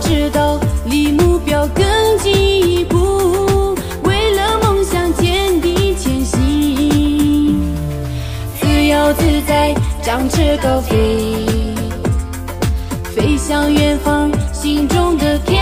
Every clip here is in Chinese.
知道离目标更近一步，为了梦想坚定前行，自由自在展翅高飞，飞向远方，心中的天。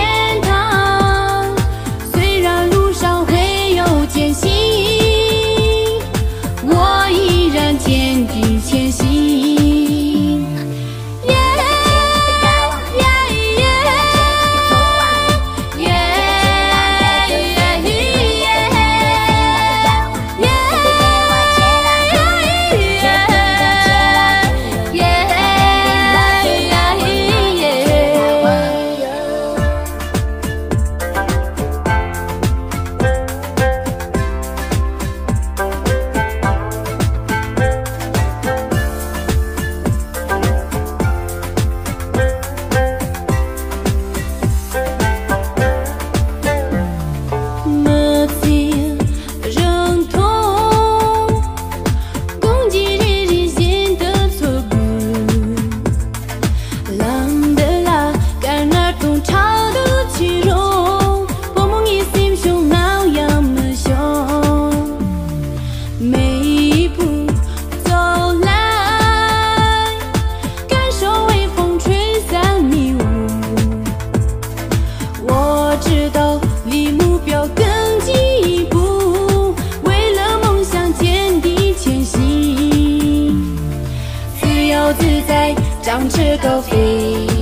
两只狗飞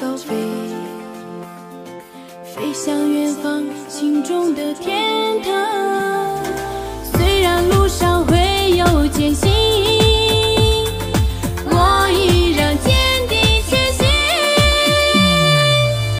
高飞飞向远方心中的天。